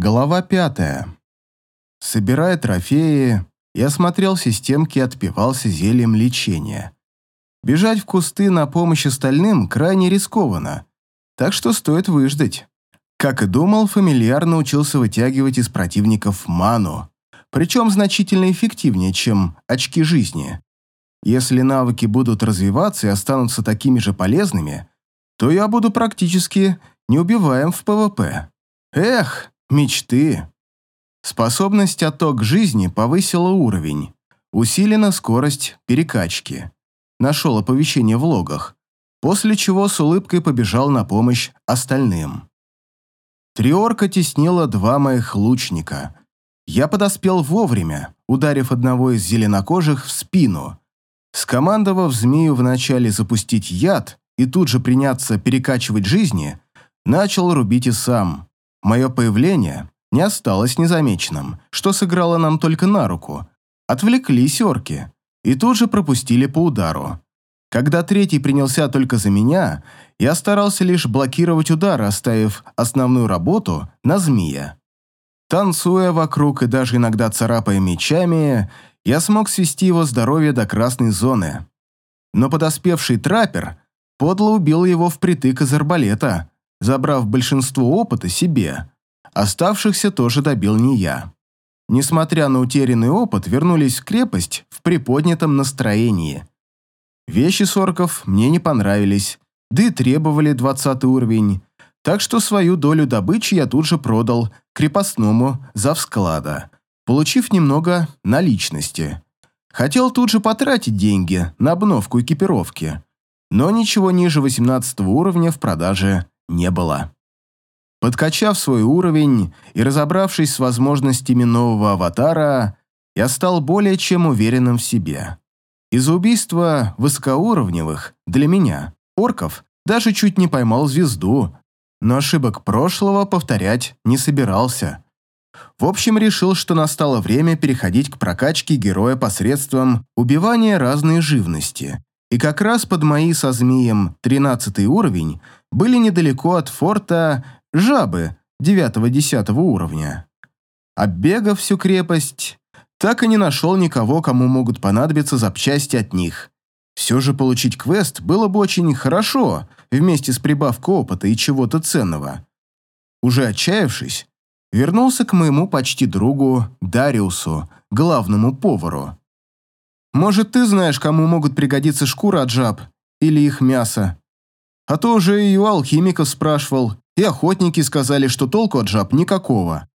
Глава пятая. Собирая трофеи, я смотрел системки и отпивался зельем лечения. Бежать в кусты на помощь остальным крайне рискованно, так что стоит выждать. Как и думал, фамильяр научился вытягивать из противников ману, причем значительно эффективнее, чем очки жизни. Если навыки будут развиваться и останутся такими же полезными, то я буду практически неубиваем в ПВП. Эх, Мечты. Способность отток жизни повысила уровень. Усилена скорость перекачки. Нашел оповещение в логах, после чего с улыбкой побежал на помощь остальным. Три орка теснили двух моих лучников. Я подоспел вовремя, ударив одного из зеленокожих в спину. Скомандовав змею вначале запустить яд и тут же приняться перекачивать жизни, начал рубить и сам – Мое появление не осталось незамеченным, что сыграло нам только на руку. Отвлеклись орки и тут же пропустили по удару. Когда третий принялся только за меня, я старался лишь блокировать удары, оставив основную работу на змея. Танцуя вокруг и даже иногда царапая мечами, я смог свести его здоровье до красной зоны. Но подоспевший траппер подло убил его впритык из арбалета, забрав большинство опыта себе. Оставшихся тоже добил не я. Несмотря на утерянный опыт, вернулись в крепость в приподнятом настроении. Вещи сорков мне не понравились, да и требовали двадцатый уровень, так что свою долю добычи я тут же продал крепостному завсклада, получив немного наличности. Хотел тут же потратить деньги на обновку экипировки, но ничего ниже 18 уровня в продаже не было. Подкачав свой уровень и разобравшись с возможностями нового аватара, я стал более чем уверенным в себе. Из убийства высокоуровневых, для меня, орков, даже чуть не поймал звезду, но ошибок прошлого повторять не собирался. В общем, решил, что настало время переходить к прокачке героя посредством убивания разной живности. И как раз под мои со змеем 13 уровень были недалеко от форта жабы 9-10 уровня. Оббегав всю крепость, так и не нашел никого, кому могут понадобиться запчасти от них. Все же получить квест было бы очень хорошо, вместе с прибавкой опыта и чего-то ценного. Уже отчаявшись, вернулся к моему почти другу Дариусу, главному повару. «Может, ты знаешь, кому могут пригодиться шкура от жаб или их мясо?» А то уже и у алхимиков спрашивал, и охотники сказали, что толку от жаб никакого.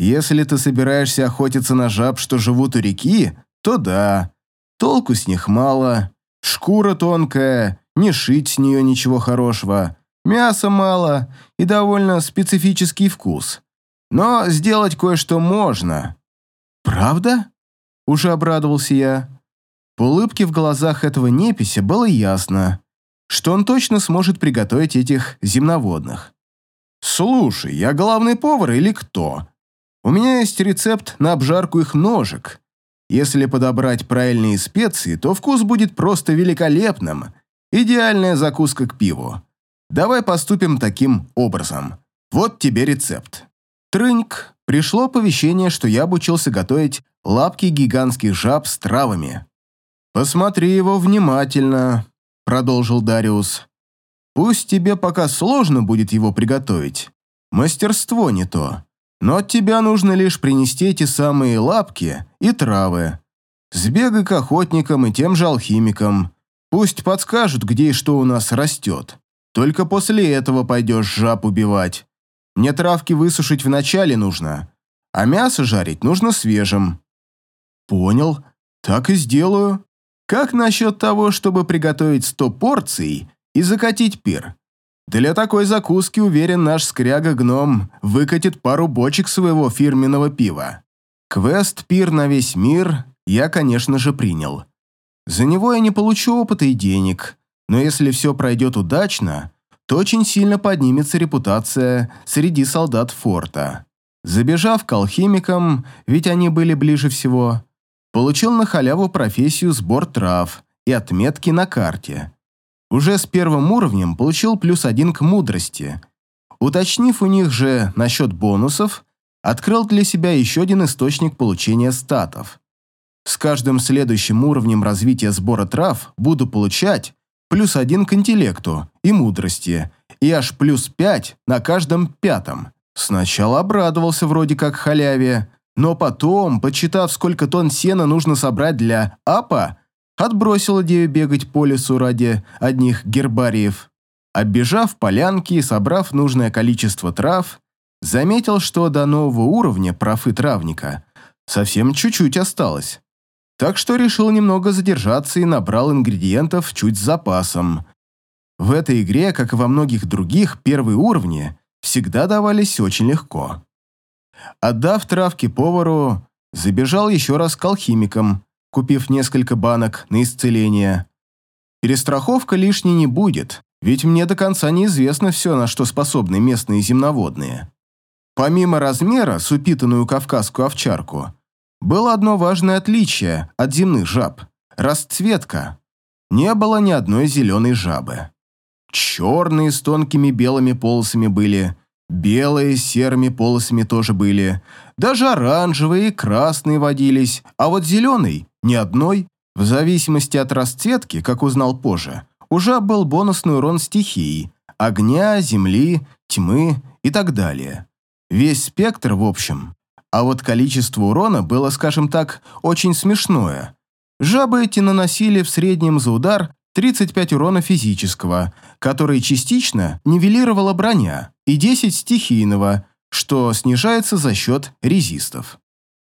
Если ты собираешься охотиться на жаб, что живут у реки, то да, толку с них мало, шкура тонкая, не шить с нее ничего хорошего, мяса мало и довольно специфический вкус. Но сделать кое-что можно. Правда? Уже обрадовался я. По улыбке в глазах этого непися было ясно, что он точно сможет приготовить этих земноводных. «Слушай, я главный повар или кто? У меня есть рецепт на обжарку их ножек. Если подобрать правильные специи, то вкус будет просто великолепным. Идеальная закуска к пиву. Давай поступим таким образом. Вот тебе рецепт». Трыньк, пришло оповещение, что я обучился готовить лапки гигантских жаб с травами. «Посмотри его внимательно», – продолжил Дариус. «Пусть тебе пока сложно будет его приготовить. Мастерство не то. Но от тебя нужно лишь принести эти самые лапки и травы. Сбегай к охотникам и тем же алхимикам. Пусть подскажут, где и что у нас растет. Только после этого пойдешь жаб убивать. Мне травки высушить вначале нужно, а мясо жарить нужно свежим». «Понял. Так и сделаю», как насчет того, чтобы приготовить сто порций и закатить пир? Для такой закуски, уверен, наш скряга-гном выкатит пару бочек своего фирменного пива. Квест-пир на весь мир я, конечно же, принял. За него я не получу опыта и денег, но если все пройдет удачно, то очень сильно поднимется репутация среди солдат форта. Забежав к алхимикам, ведь они были ближе всего, Получил на халяву профессию сбор трав и отметки на карте. Уже с первым уровнем получил плюс один к мудрости. Уточнив у них же насчет бонусов, открыл для себя еще один источник получения статов. С каждым следующим уровнем развития сбора трав буду получать плюс один к интеллекту и мудрости, и аж плюс пять на каждом пятом. Сначала обрадовался вроде как халяве, но потом, подсчитав, сколько тонн сена нужно собрать для АПа, отбросил идею бегать по лесу ради одних гербариев. Оббежав полянки и собрав нужное количество трав, заметил, что до нового уровня профы травника совсем чуть-чуть осталось. Так что решил немного задержаться и набрал ингредиентов чуть с запасом. В этой игре, как и во многих других, первые уровни всегда давались очень легко. Отдав травки повару, забежал еще раз к алхимикам, купив несколько банок на исцеление. Перестраховка лишней не будет, ведь мне до конца неизвестно все, на что способны местные земноводные. Помимо размера с упитанную кавказскую овчарку, было одно важное отличие от земных жаб – расцветка. Не было ни одной зеленой жабы. Черные с тонкими белыми полосами были, белые с серыми полосами тоже были, даже оранжевые и красные водились, а вот зеленый – ни одной. В зависимости от расцветки, как узнал позже, у жаб был бонусный урон стихии – огня, земли, тьмы и так далее. Весь спектр, в общем. А вот количество урона было, скажем так, очень смешное. Жабы эти наносили в среднем за удар 35 урона физического, который частично нивелировала броня, и 10 стихийного, что снижается за счет резистов.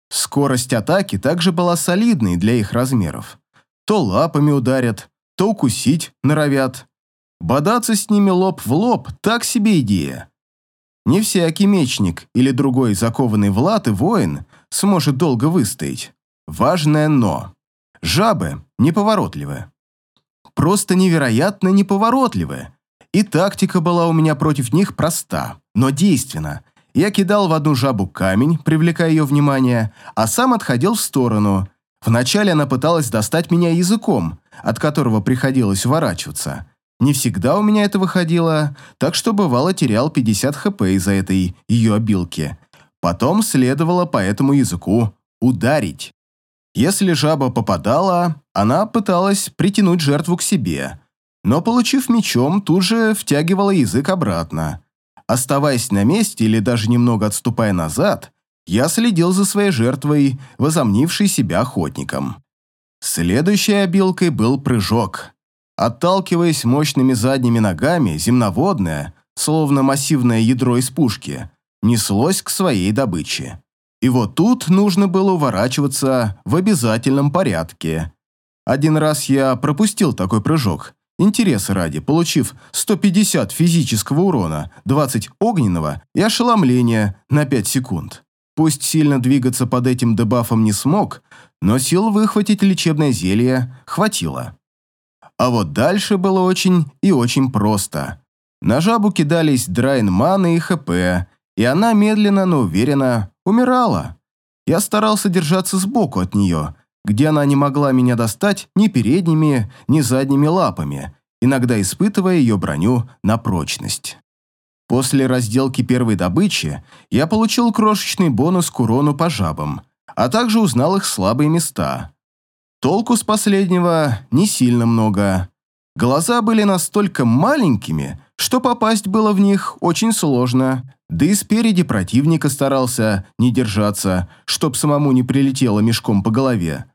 Скорость атаки также была солидной для их размеров. То лапами ударят, то укусить норовят. Бодаться с ними лоб в лоб – так себе идея. Не всякий мечник или другой закованный в латы воин сможет долго выстоять. Важное «но». Жабы неповоротливы. Просто невероятно неповоротливы. И тактика была у меня против них проста, но действенна. Я кидал в одну жабу камень, привлекая ее внимание, а сам отходил в сторону. Вначале она пыталась достать меня языком, от которого приходилось уворачиваться. Не всегда у меня это выходило, так что бывало терял 50 хп из-за этой ее обилки. Потом следовало по этому языку ударить. Если жаба попадала, она пыталась притянуть жертву к себе, но, получив мечом, тут же втягивала язык обратно. Оставаясь на месте или даже немного отступая назад, я следил за своей жертвой, возомнившей себя охотником. Следующей обилкой был прыжок. Отталкиваясь мощными задними ногами, земноводное, словно массивное ядро из пушки, неслось к своей добыче. И вот тут нужно было уворачиваться в обязательном порядке. Один раз я пропустил такой прыжок, интереса ради, получив 150 физического урона, 20 огненного и ошеломления на 5 секунд. Пусть сильно двигаться под этим дебафом не смог, но сил выхватить лечебное зелье хватило. А вот дальше было очень и очень просто. На жабу кидались драйн маны и хп, и она медленно, но уверенно умирала. Я старался держаться сбоку от нее, где она не могла меня достать ни передними, ни задними лапами, иногда испытывая ее броню на прочность. После разделки первой добычи я получил крошечный бонус к урону по жабам, а также узнал их слабые места. Толку с последнего не сильно много. Глаза были настолько маленькими, что попасть было в них очень сложно, да и спереди противника старался не держаться, чтоб самому не прилетело мешком по голове.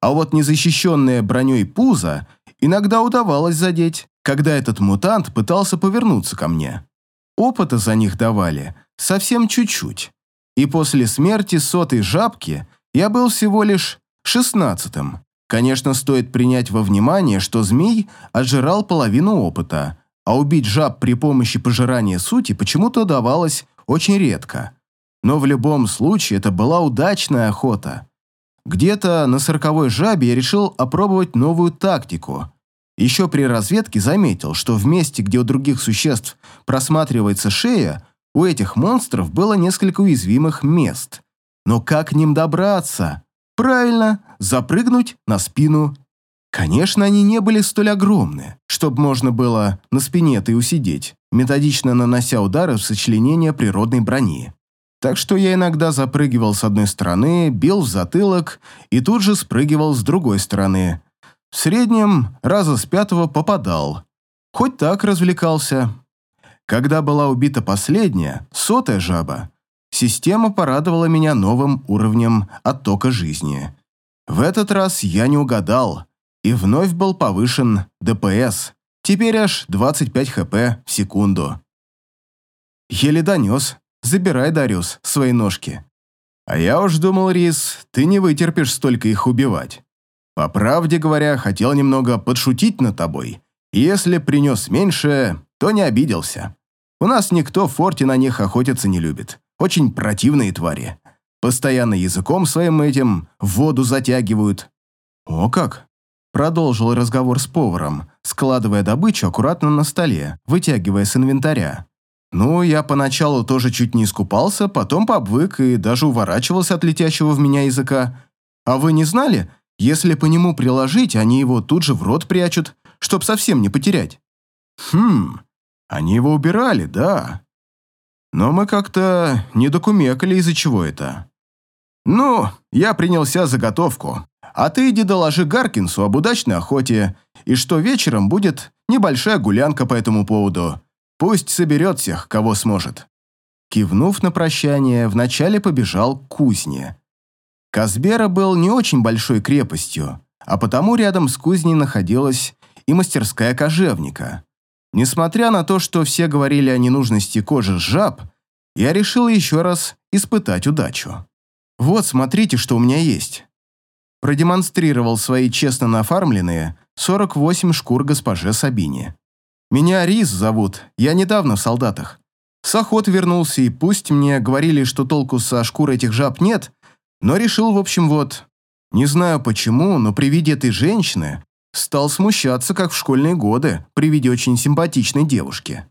А вот незащищенное броней пузо иногда удавалось задеть, когда этот мутант пытался повернуться ко мне. Опыта за них давали совсем чуть-чуть. И после смерти сотой жабки я был всего лишь шестнадцатым. Конечно, стоит принять во внимание, что змей отжирал половину опыта, а убить жаб при помощи пожирания сути почему-то давалось очень редко. Но в любом случае это была удачная охота. Где-то на сороковой жабе я решил опробовать новую тактику. Еще при разведке заметил, что в месте, где у других существ просматривается шея, у этих монстров было несколько уязвимых мест. Но как к ним добраться? Правильно, запрыгнуть на спину. Конечно, они не были столь огромны, чтобы можно было на спине-то и усидеть, методично нанося удары в сочленение природной брони. Так что я иногда запрыгивал с одной стороны, бил в затылок и тут же спрыгивал с другой стороны. В среднем раза с пятого попадал. Хоть так развлекался. Когда была убита последняя, сотая жаба, система порадовала меня новым уровнем оттока жизни. В этот раз я не угадал, и вновь был повышен ДПС. Теперь аж 25 хп в секунду. Еле донес. Забирай, Дариус, свои ножки. А я уж думал, Рис, ты не вытерпишь столько их убивать. По правде говоря, хотел немного подшутить над тобой. Если принес меньше, то не обиделся. У нас никто в форте на них охотиться не любит. Очень противные твари. Постоянно языком своим этим в воду затягивают. О как! Продолжил разговор с поваром, складывая добычу аккуратно на столе, вытягивая с инвентаря. Ну, я поначалу тоже чуть не искупался, потом пообвык и даже уворачивался от летящего в меня языка. А вы не знали, если по нему приложить, они его тут же в рот прячут, чтоб совсем не потерять? Хм, они его убирали, да. Но мы как-то не докумекали, из-за чего это. Ну, я принялся заготовку. А ты иди доложи Гаркинсу об удачной охоте, и что вечером будет небольшая гулянка по этому поводу. Пусть соберет всех, кого сможет». Кивнув на прощание, вначале побежал к кузне. Казбера был не очень большой крепостью, а потому рядом с кузней находилась и мастерская кожевника. Несмотря на то, что все говорили о ненужности кожи жаб, я решил еще раз испытать удачу. «Вот, смотрите, что у меня есть». Продемонстрировал свои честно нафармленные 48 шкур госпоже Сабине. Меня Рис зовут, я недавно в солдатах. С охот вернулся, и пусть мне говорили, что толку со шкуры этих жаб нет, но решил, в общем, вот... Не знаю почему, но при виде этой женщины стал смущаться, как в школьные годы, при виде очень симпатичной девушки.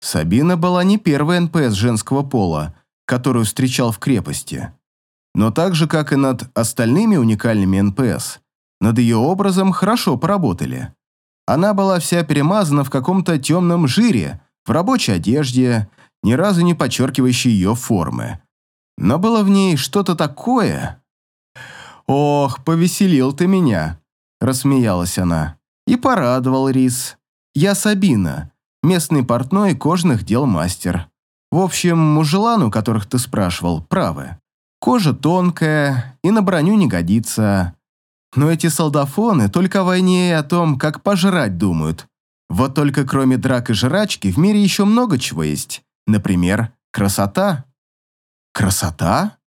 Сабина была не первой НПС женского пола, которую встречал в крепости. Но так же, как и над остальными уникальными НПС, над ее образом хорошо поработали. Она была вся перемазана в каком-то темном жире, в рабочей одежде, ни разу не подчеркивающей ее формы. Но было в ней что-то такое... «Ох, повеселил ты меня!» – рассмеялась она. «И порадовал Рис. Я Сабина, местный портной кожных дел мастер. В общем, мужелан, у которых ты спрашивал, правы. Кожа тонкая и на броню не годится. Но эти солдафоны только о войне и о том, как пожрать думают. Вот только кроме драк и жрачки в мире еще много чего есть. Например, красота. «Красота?»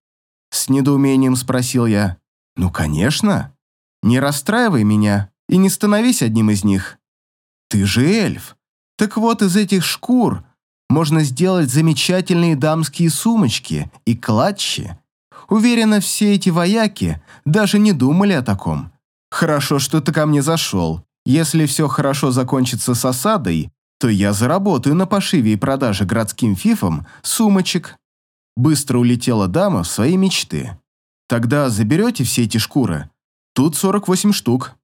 С недоумением спросил я. «Ну, конечно. Не расстраивай меня и не становись одним из них. Ты же эльф. Так вот, из этих шкур можно сделать замечательные дамские сумочки и клатчи, Уверена, все эти вояки даже не думали о таком. Хорошо, что ты ко мне зашел. Если все хорошо закончится с осадой, то я заработаю на пошиве и продаже городским фифам сумочек. Быстро улетела дама в свои мечты. Тогда заберете все эти шкуры? Тут 48 штук.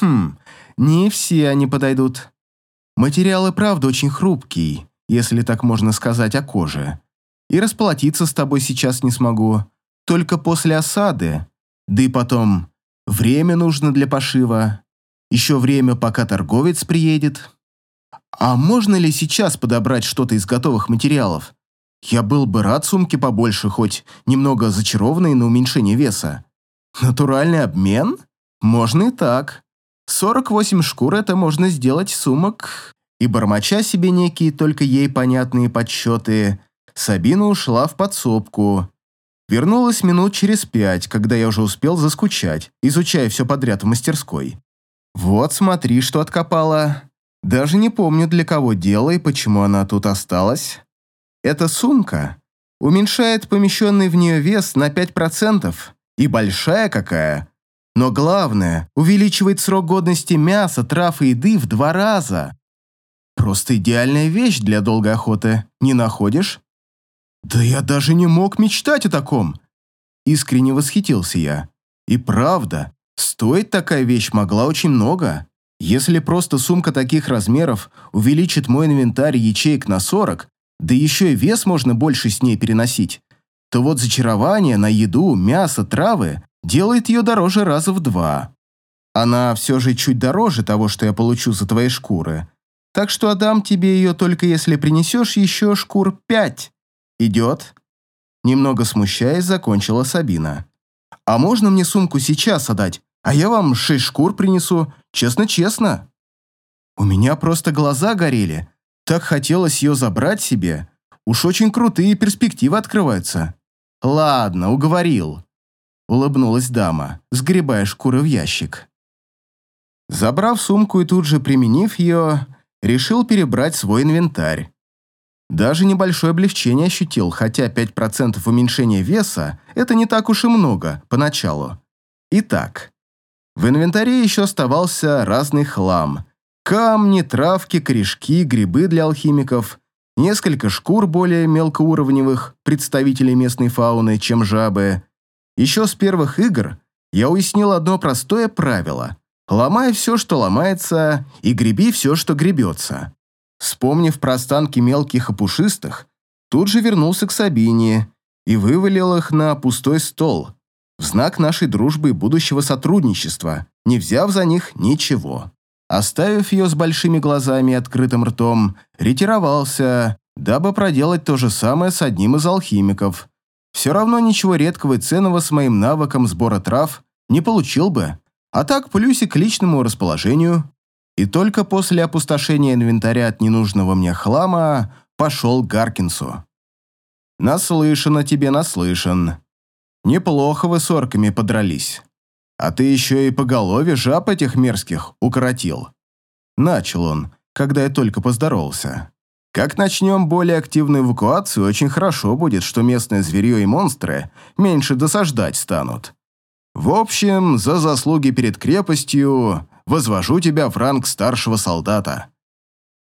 Хм, не все они подойдут. Материал и правда очень хрупкий, если так можно сказать о коже. И расплатиться с тобой сейчас не смогу только после осады, да и потом время нужно для пошива, еще время, пока торговец приедет. А можно ли сейчас подобрать что-то из готовых материалов? Я был бы рад сумки побольше, хоть немного зачарованные на уменьшение веса. Натуральный обмен? Можно и так. 48 шкур это можно сделать сумок. И бормоча себе некие только ей понятные подсчеты, Сабина ушла в подсобку, Вернулась минут через пять, когда я уже успел заскучать, изучая все подряд в мастерской. Вот смотри, что откопала. Даже не помню, для кого дело и почему она тут осталась. Эта сумка уменьшает помещенный в нее вес на 5%, и большая какая. Но главное, увеличивает срок годности мяса, трав и еды в два раза. Просто идеальная вещь для долгой охоты, не находишь? «Да я даже не мог мечтать о таком!» Искренне восхитился я. «И правда, стоить такая вещь могла очень много. Если просто сумка таких размеров увеличит мой инвентарь ячеек на 40, да еще и вес можно больше с ней переносить, то вот зачарование на еду, мясо, травы делает ее дороже раза в два. Она все же чуть дороже того, что я получу за твои шкуры. Так что отдам тебе ее только если принесешь еще шкур пять. Идет?» Немного смущаясь, закончила Сабина. «А можно мне сумку сейчас отдать, а я вам шесть шкур принесу, честно-честно?» У меня просто глаза горели. Так хотелось ее забрать себе. Уж очень крутые перспективы открываются. Ладно, уговорил. Улыбнулась дама, сгребая шкуры в ящик. Забрав сумку и тут же применив ее, решил перебрать свой инвентарь. Даже небольшое облегчение ощутил, хотя 5% уменьшения веса – это не так уж и много поначалу. Итак, в инвентаре еще оставался разный хлам. Камни, травки, корешки, грибы для алхимиков, несколько шкур более мелкоуровневых представителей местной фауны, чем жабы. Еще с первых игр я уяснил одно простое правило – ломай все, что ломается, и греби все, что гребется. Вспомнив про останки мелких и пушистых, тут же вернулся к Сабине и вывалил их на пустой стол, в знак нашей дружбы и будущего сотрудничества, не взяв за них ничего. Оставив ее с большими глазами и открытым ртом, ретировался, дабы проделать то же самое с одним из алхимиков. Все равно ничего редкого и ценного с моим навыком сбора трав не получил бы, а так плюсик к личному расположению и только после опустошения инвентаря от ненужного мне хлама пошел к Гаркинсу. «Наслышан о тебе, наслышан. Неплохо вы с орками подрались. А ты еще и по голове жаб этих мерзких укоротил». Начал он, когда я только поздоровался. «Как начнем более активную эвакуацию, очень хорошо будет, что местное зверье и монстры меньше досаждать станут. В общем, за заслуги перед крепостью возвожу тебя в ранг старшего солдата.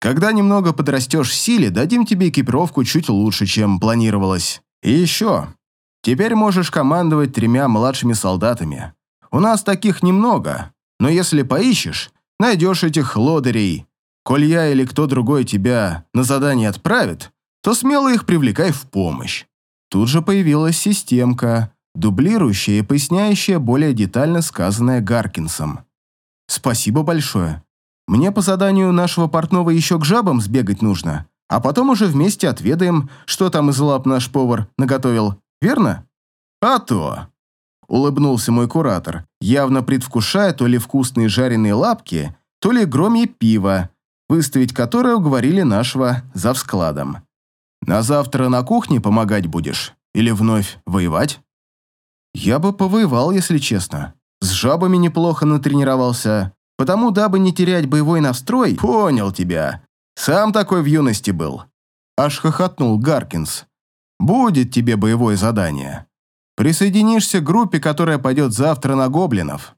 Когда немного подрастешь в силе, дадим тебе экипировку чуть лучше, чем планировалось. И еще, теперь можешь командовать тремя младшими солдатами. У нас таких немного, но если поищешь, найдешь этих лодырей. Коль я или кто другой тебя на задание отправит, то смело их привлекай в помощь. Тут же появилась системка, дублирующая и поясняющая более детально сказанное Гаркинсом. «Спасибо большое. Мне по заданию нашего портного еще к жабам сбегать нужно, а потом уже вместе отведаем, что там из лап наш повар наготовил, верно?» «А то!» — улыбнулся мой куратор, явно предвкушая то ли вкусные жареные лапки, то ли громье пиво, выставить которое уговорили нашего за складом. «На завтра на кухне помогать будешь? Или вновь воевать?» «Я бы повоевал, если честно. С жабами неплохо натренировался, потому, дабы не терять боевой настрой, понял тебя. Сам такой в юности был. Аж хохотнул Гаркинс. Будет тебе боевое задание. Присоединишься к группе, которая пойдет завтра на гоблинов.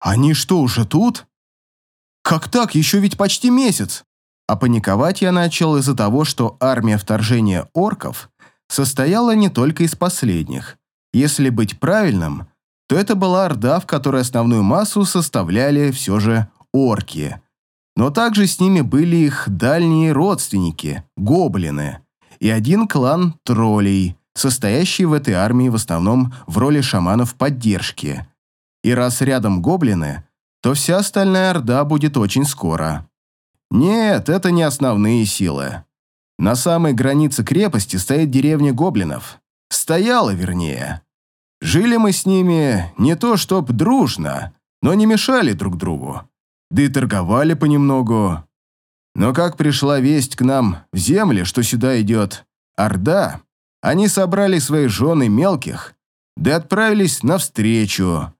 Они что, уже тут? Как так? Еще ведь почти месяц. А паниковать я начал из-за того, что армия вторжения орков состояла не только из последних. Если быть правильным, то это была орда, в которой основную массу составляли все же орки. Но также с ними были их дальние родственники, гоблины, и один клан троллей, состоящий в этой армии в основном в роли шаманов поддержки. И раз рядом гоблины, то вся остальная орда будет очень скоро. Нет, это не основные силы. На самой границе крепости стоит деревня гоблинов. Стояла, вернее. Жили мы с ними не то чтоб дружно, но не мешали друг другу. Да и торговали понемногу. Но как пришла весть к нам в земли, что сюда идет Орда, они собрали свои жены мелких, да отправились навстречу.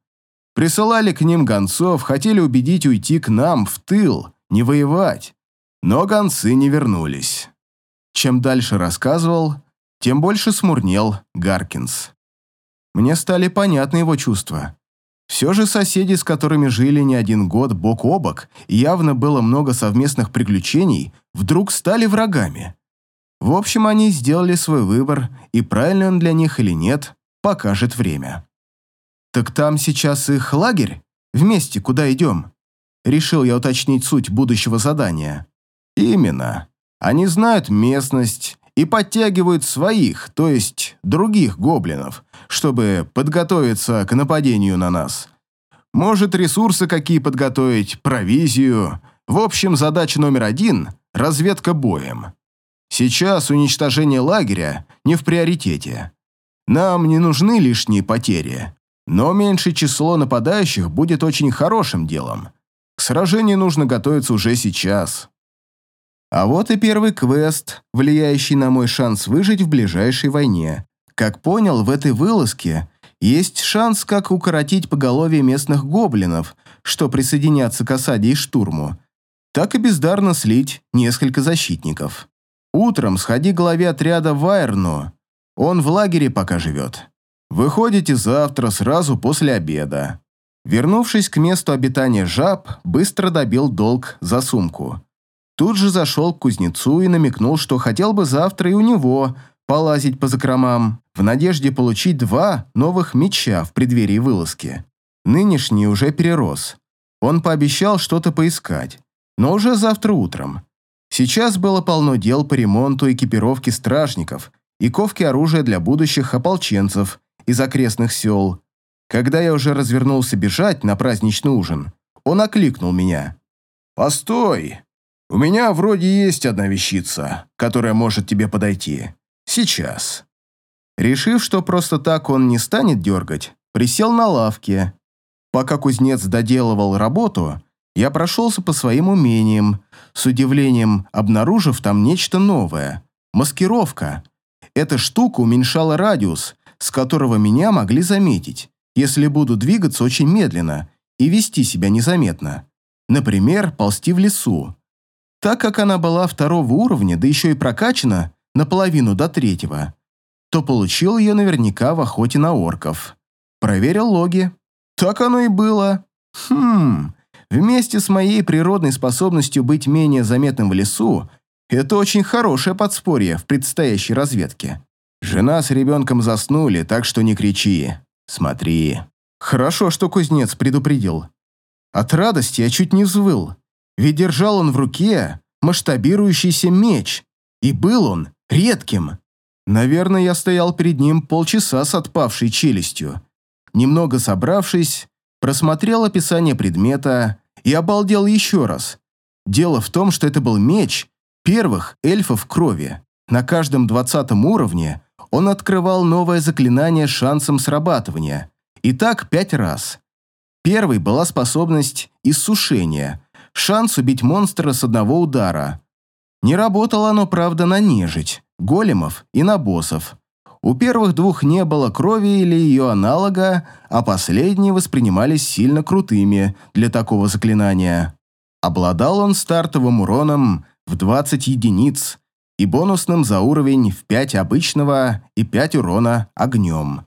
Присылали к ним гонцов, хотели убедить уйти к нам в тыл, не воевать. Но гонцы не вернулись. Чем дальше рассказывал, тем больше смурнел Гаркинс. Мне стали понятны его чувства. Все же соседи, с которыми жили не один год бок о бок, и явно было много совместных приключений, вдруг стали врагами. В общем, они сделали свой выбор, и правильный он для них или нет, покажет время. «Так там сейчас их лагерь? Вместе куда идем?» Решил я уточнить суть будущего задания. «Именно. Они знают местность и подтягивают своих, то есть других гоблинов, чтобы подготовиться к нападению на нас. Может, ресурсы какие подготовить, провизию. В общем, задача номер один – разведка боем. Сейчас уничтожение лагеря не в приоритете. Нам не нужны лишние потери, но меньшее число нападающих будет очень хорошим делом. К сражению нужно готовиться уже сейчас. А вот и первый квест, влияющий на мой шанс выжить в ближайшей войне. Как понял, в этой вылазке есть шанс как укоротить поголовье местных гоблинов, что присоединятся к осаде и штурму, так и бездарно слить несколько защитников. Утром сходи к главе отряда Вайерну, он в лагере пока живет. Выходите завтра сразу после обеда. Вернувшись к месту обитания жаб, быстро добил долг за сумку. Тут же зашел к кузнецу и намекнул, что хотел бы завтра и у него полазить по закромам, в надежде получить два новых меча в преддверии вылазки. Нынешний уже перерос. Он пообещал что-то поискать, но уже завтра утром. Сейчас было полно дел по ремонту экипировки стражников и ковки оружия для будущих ополченцев из окрестных сел. Когда я уже развернулся бежать на праздничный ужин, он окликнул меня. «Постой! У меня вроде есть одна вещица, которая может тебе подойти. Сейчас». Решив, что просто так он не станет дергать, присел на лавке. Пока кузнец доделывал работу, я прошелся по своим умениям, с удивлением обнаружив там нечто новое. Маскировка. Эта штука уменьшала радиус, с которого меня могли заметить, если буду двигаться очень медленно и вести себя незаметно. Например, ползти в лесу. Так как она была второго уровня, да еще и прокачана наполовину до третьего, то получил ее наверняка в охоте на орков. Проверил логи. Так оно и было. Хм, вместе с моей природной способностью быть менее заметным в лесу, это очень хорошее подспорье в предстоящей разведке. Жена с ребенком заснули, так что не кричи. Смотри. Хорошо, что кузнец предупредил. От радости я чуть не взвыл. Ведь держал он в руке масштабирующийся меч, и был он редким. Наверное, я стоял перед ним полчаса с отпавшей челюстью. Немного собравшись, просмотрел описание предмета и обалдел еще раз. Дело в том, что это был меч первых эльфов крови. На каждом двадцатом уровне он открывал новое заклинание шансом срабатывания. И так пять раз. Первый была способность иссушения, шанс убить монстра с одного удара. Не работало оно, правда, на нежить, големов и на боссов. У первых двух не было крови или ее аналога, а последние воспринимались сильно крутыми для такого заклинания. Обладал он стартовым уроном в 20 единиц и бонусным за уровень в 5 обычного и 5 урона огнем.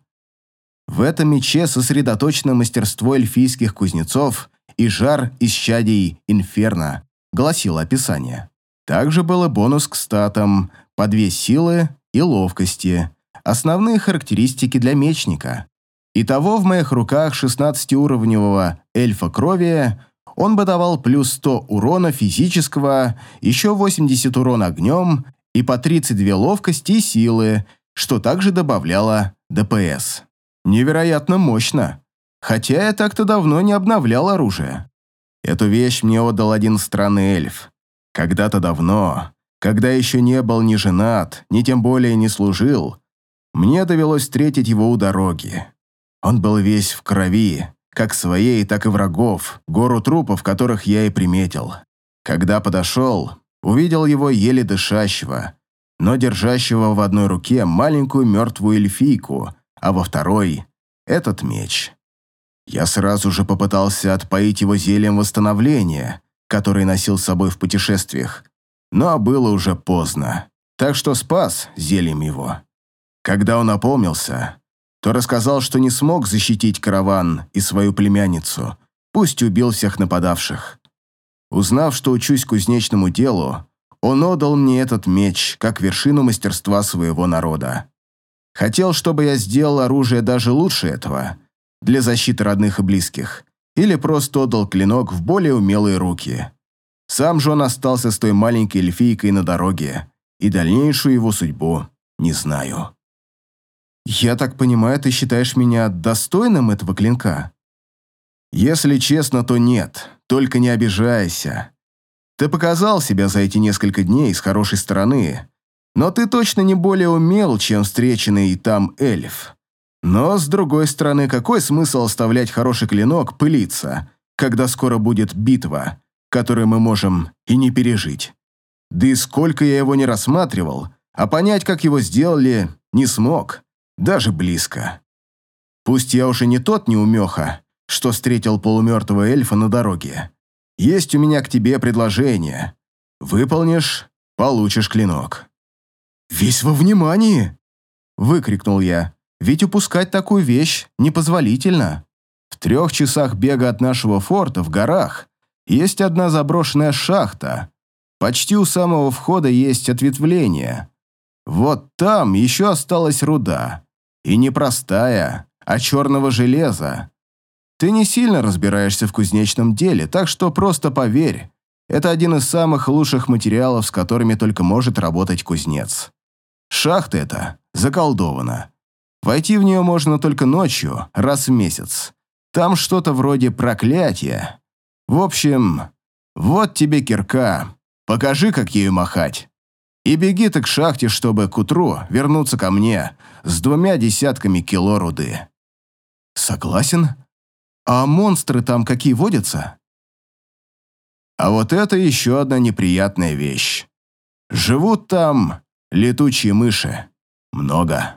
В этом мече сосредоточено мастерство эльфийских кузнецов и жар исчадий инферно, гласило описание. Также был бонус к статам, по две силы и ловкости, основные характеристики для мечника. Итого в моих руках 16-уровневого эльфа крови он бы давал плюс 100 урона физического, еще 80 урона огнем и по 32 ловкости и силы, что также добавляло ДПС. Невероятно мощно. Хотя я так-то давно не обновлял оружие. Эту вещь мне отдал один странный эльф. Когда-то давно, когда еще не был ни женат, ни тем более не служил, мне довелось встретить его у дороги. Он был весь в крови, как своей, так и врагов, гору трупов, которых я и приметил. Когда подошел, увидел его еле дышащего, но держащего в одной руке маленькую мертвую эльфийку, а во второй — этот меч. Я сразу же попытался отпоить его зельем восстановления, который носил с собой в путешествиях, но было уже поздно, так что спас зельем его. Когда он опомнился, то рассказал, что не смог защитить караван и свою племянницу, пусть убил всех нападавших. Узнав, что учусь кузнечному делу, он отдал мне этот меч как вершину мастерства своего народа. Хотел, чтобы я сделал оружие даже лучше этого, для защиты родных и близких, или просто отдал клинок в более умелые руки. Сам же он остался с той маленькой эльфийкой на дороге и дальнейшую его судьбу не знаю. Я так понимаю, ты считаешь меня достойным этого клинка? Если честно, то нет, только не обижайся. Ты показал себя за эти несколько дней с хорошей стороны, но ты точно не более умел, чем встреченный там эльф. Но, с другой стороны, какой смысл оставлять хороший клинок пылиться, когда скоро будет битва, которую мы можем и не пережить? Да и сколько я его не рассматривал, а понять, как его сделали, не смог, даже близко. Пусть я уже не тот неумеха, что встретил полумертвого эльфа на дороге. Есть у меня к тебе предложение. Выполнишь – получишь клинок». «Весь во внимании!» – выкрикнул я. «Ведь упускать такую вещь непозволительно. В трех часах бега от нашего форта в горах есть одна заброшенная шахта. Почти у самого входа есть ответвление. Вот там еще осталась руда. И не простая, а черного железа. Ты не сильно разбираешься в кузнечном деле, так что просто поверь. Это один из самых лучших материалов, с которыми только может работать кузнец. Шахта эта заколдована. Войти в нее можно только ночью, раз в месяц. Там что-то вроде проклятия. В общем, вот тебе кирка. Покажи, как ею махать. И беги ты к шахте, чтобы к утру вернуться ко мне с двумя десятками кило руды. Согласен? А монстры там какие водятся? А вот это еще одна неприятная вещь. Живут там летучие мыши. Много.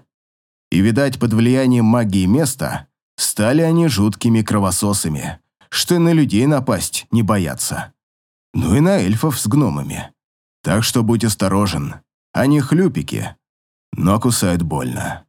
И, видать, под влиянием магии места стали они жуткими кровососами, что и на людей напасть не боятся. Ну и на эльфов с гномами. Так что будь осторожен. Они хлюпики, но кусают больно.